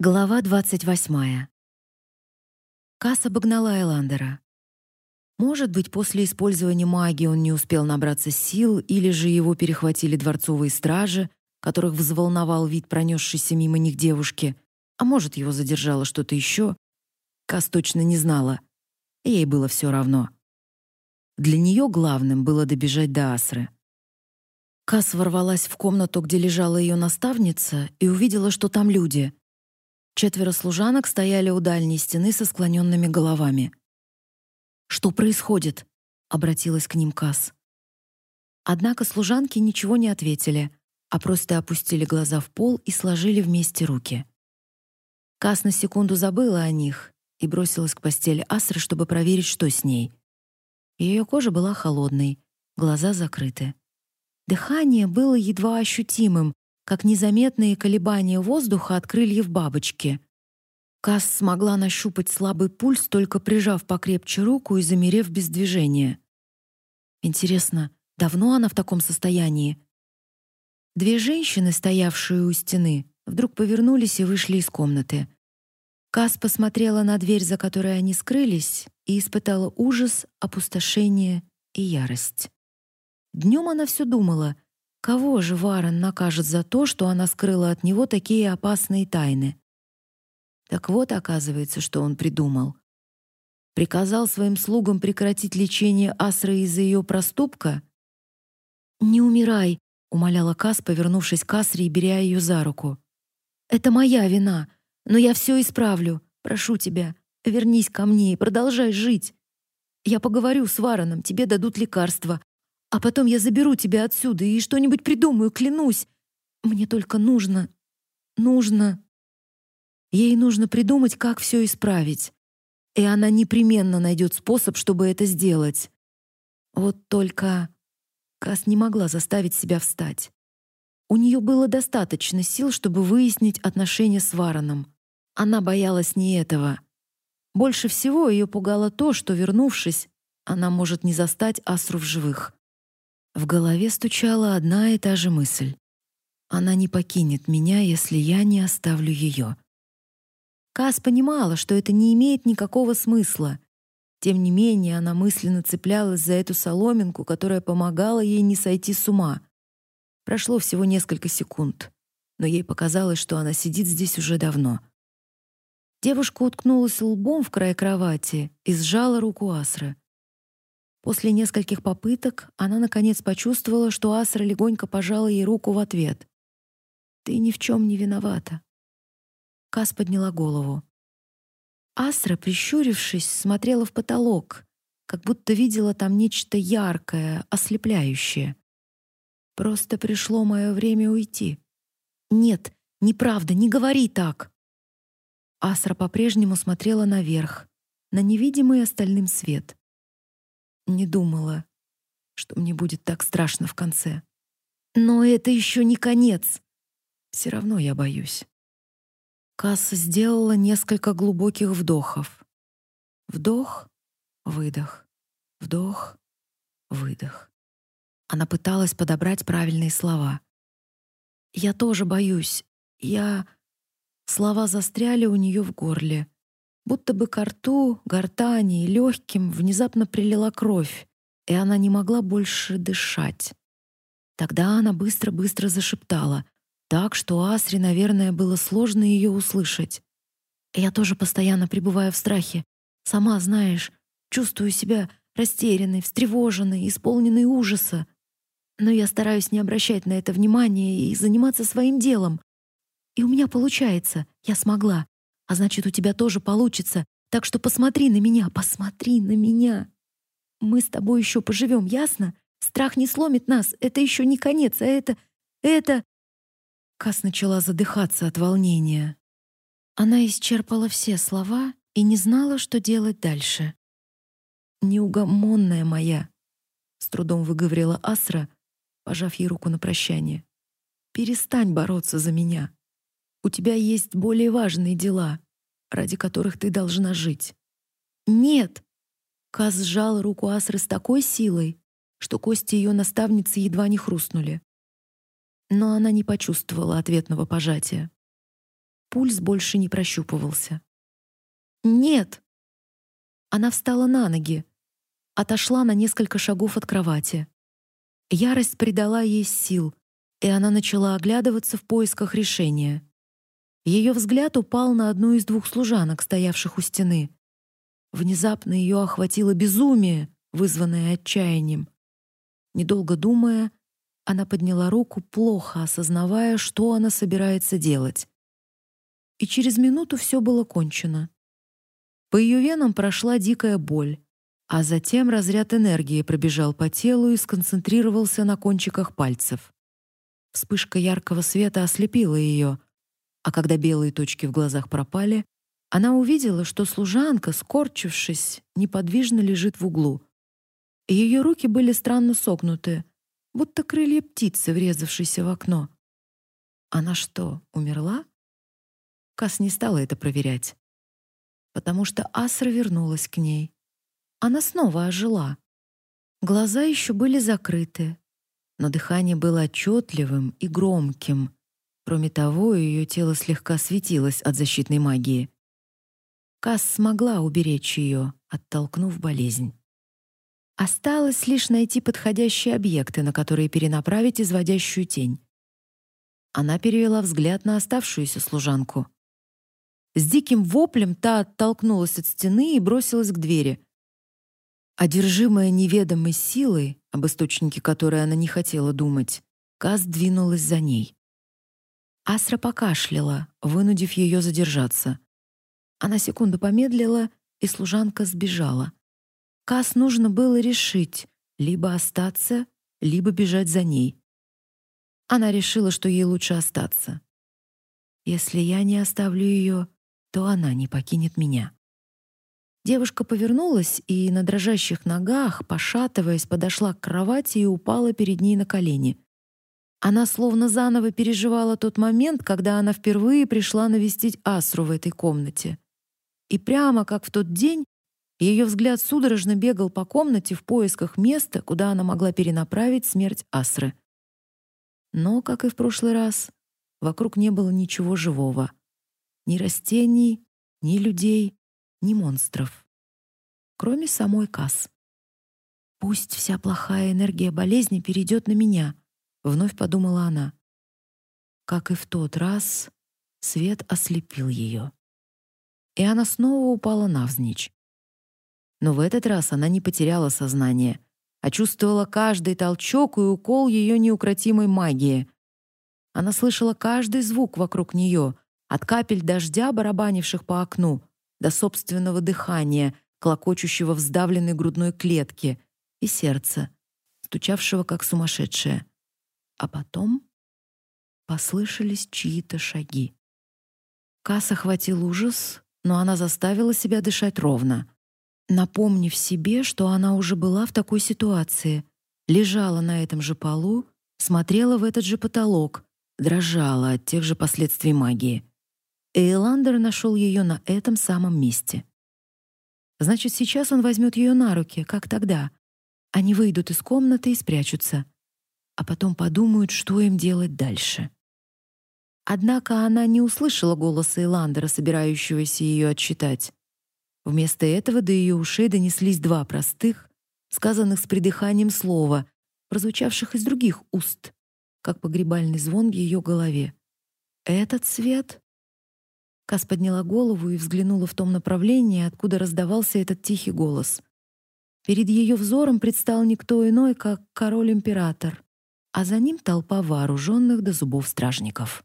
Глава 28. Касс обогнала Эландера. Может быть, после использования магии он не успел набраться сил, или же его перехватили дворцовые стражи, которых взволновал вид пронесшейся мимо них девушки, а может, его задержало что-то еще. Касс точно не знала. Ей было все равно. Для нее главным было добежать до Асры. Касс ворвалась в комнату, где лежала ее наставница, и увидела, что там люди. Четверо служанок стояли у дальней стены со склоненными головами. «Что происходит?» — обратилась к ним Касс. Однако служанки ничего не ответили, а просто опустили глаза в пол и сложили вместе руки. Касс на секунду забыла о них и бросилась к постели Асры, чтобы проверить, что с ней. Ее кожа была холодной, глаза закрыты. Дыхание было едва ощутимым, как незаметные колебания воздуха от крыльев бабочки. Касс смогла нащупать слабый пульс, только прижав покрепче руку и замерев без движения. Интересно, давно она в таком состоянии? Две женщины, стоявшие у стены, вдруг повернулись и вышли из комнаты. Кас посмотрела на дверь, за которой они скрылись, и испытала ужас, опустошение и ярость. Днем она все думала, кого же Варен накажет за то, что она скрыла от него такие опасные тайны. Так вот, оказывается, что он придумал. Приказал своим слугам прекратить лечение Асры из-за ее проступка? «Не умирай», — умоляла Кас, повернувшись к Асре и беря ее за руку. «Это моя вина, но я все исправлю. Прошу тебя, вернись ко мне и продолжай жить. Я поговорю с Вараном, тебе дадут лекарства, а потом я заберу тебя отсюда и что-нибудь придумаю, клянусь. Мне только нужно... нужно...» Ей нужно придумать, как все исправить. И она непременно найдет способ, чтобы это сделать. Вот только Кас не могла заставить себя встать. У нее было достаточно сил, чтобы выяснить отношения с Вараном. Она боялась не этого. Больше всего ее пугало то, что, вернувшись, она может не застать Асру в живых. В голове стучала одна и та же мысль. Она не покинет меня, если я не оставлю ее. Кас понимала, что это не имеет никакого смысла. Тем не менее, она мысленно цеплялась за эту соломинку, которая помогала ей не сойти с ума. Прошло всего несколько секунд, но ей показалось, что она сидит здесь уже давно. Девушка уткнулась лбом в край кровати и сжала руку Асры. После нескольких попыток она наконец почувствовала, что Асра легонько пожала ей руку в ответ. «Ты ни в чем не виновата. Кас подняла голову. Астра, прищурившись, смотрела в потолок, как будто видела там нечто яркое, ослепляющее. Просто пришло мое время уйти. Нет, неправда, не говори так. Астра по-прежнему смотрела наверх, на невидимый остальным свет. Не думала, что мне будет так страшно в конце. Но это еще не конец. Все равно я боюсь. Касса сделала несколько глубоких вдохов. Вдох, выдох, вдох, выдох. Она пыталась подобрать правильные слова. «Я тоже боюсь. Я...» Слова застряли у нее в горле. Будто бы к рту, гортани и легким внезапно прилила кровь, и она не могла больше дышать. Тогда она быстро-быстро зашептала — так, что Асре, наверное, было сложно ее услышать. Я тоже постоянно пребываю в страхе. Сама знаешь, чувствую себя растерянной, встревоженной, исполненной ужаса. Но я стараюсь не обращать на это внимания и заниматься своим делом. И у меня получается, я смогла. А значит, у тебя тоже получится. Так что посмотри на меня, посмотри на меня. Мы с тобой еще поживем, ясно? Страх не сломит нас. Это еще не конец, а это... Это... Кас начала задыхаться от волнения. Она исчерпала все слова и не знала, что делать дальше. «Неугомонная моя», — с трудом выговорила Асра, пожав ей руку на прощание. «Перестань бороться за меня. У тебя есть более важные дела, ради которых ты должна жить». «Нет!» Кас сжал руку Асры с такой силой, что кости ее наставницы едва не хрустнули но она не почувствовала ответного пожатия. Пульс больше не прощупывался. «Нет!» Она встала на ноги, отошла на несколько шагов от кровати. Ярость придала ей сил, и она начала оглядываться в поисках решения. Ее взгляд упал на одну из двух служанок, стоявших у стены. Внезапно ее охватило безумие, вызванное отчаянием. Недолго думая, она подняла руку, плохо осознавая, что она собирается делать. И через минуту все было кончено. По ее венам прошла дикая боль, а затем разряд энергии пробежал по телу и сконцентрировался на кончиках пальцев. Вспышка яркого света ослепила ее, а когда белые точки в глазах пропали, она увидела, что служанка, скорчившись, неподвижно лежит в углу. Ее руки были странно согнуты, будто крылья птицы, врезавшейся в окно. Она что, умерла? Кас не стала это проверять, потому что Асра вернулась к ней. Она снова ожила. Глаза еще были закрыты, но дыхание было отчетливым и громким. Кроме того, ее тело слегка светилось от защитной магии. Кас смогла уберечь ее, оттолкнув болезнь. Осталось лишь найти подходящие объекты, на которые перенаправить изводящую тень. Она перевела взгляд на оставшуюся служанку. С диким воплем та оттолкнулась от стены и бросилась к двери. Одержимая неведомой силой, об источнике которой она не хотела думать, Каз двинулась за ней. Асра покашляла, вынудив ее задержаться. Она секунду помедлила, и служанка сбежала. Кас нужно было решить, либо остаться, либо бежать за ней. Она решила, что ей лучше остаться. Если я не оставлю ее, то она не покинет меня. Девушка повернулась и на дрожащих ногах, пошатываясь, подошла к кровати и упала перед ней на колени. Она словно заново переживала тот момент, когда она впервые пришла навестить Асру в этой комнате. И прямо как в тот день ее взгляд судорожно бегал по комнате в поисках места, куда она могла перенаправить смерть Асры. Но, как и в прошлый раз, вокруг не было ничего живого. Ни растений, ни людей, ни монстров. Кроме самой Кас. «Пусть вся плохая энергия болезни перейдет на меня», — вновь подумала она. Как и в тот раз, свет ослепил ее. И она снова упала навзничь. Но в этот раз она не потеряла сознание, а чувствовала каждый толчок и укол ее неукротимой магии. Она слышала каждый звук вокруг нее, от капель дождя, барабанивших по окну, до собственного дыхания, клокочущего в сдавленной грудной клетке, и сердца, стучавшего как сумасшедшее. А потом послышались чьи-то шаги. Касса охватил ужас, но она заставила себя дышать ровно напомнив себе, что она уже была в такой ситуации, лежала на этом же полу, смотрела в этот же потолок, дрожала от тех же последствий магии. Эйландер нашел ее на этом самом месте. Значит, сейчас он возьмет ее на руки, как тогда. Они выйдут из комнаты и спрячутся, а потом подумают, что им делать дальше. Однако она не услышала голоса Эйландера, собирающегося ее отчитать. Вместо этого до ее ушей донеслись два простых, сказанных с придыханием слова, прозвучавших из других уст, как погребальный звон в ее голове. «Этот свет?» Кас подняла голову и взглянула в том направлении, откуда раздавался этот тихий голос. Перед ее взором предстал никто иной, как король-император, а за ним толпа вооруженных до зубов стражников.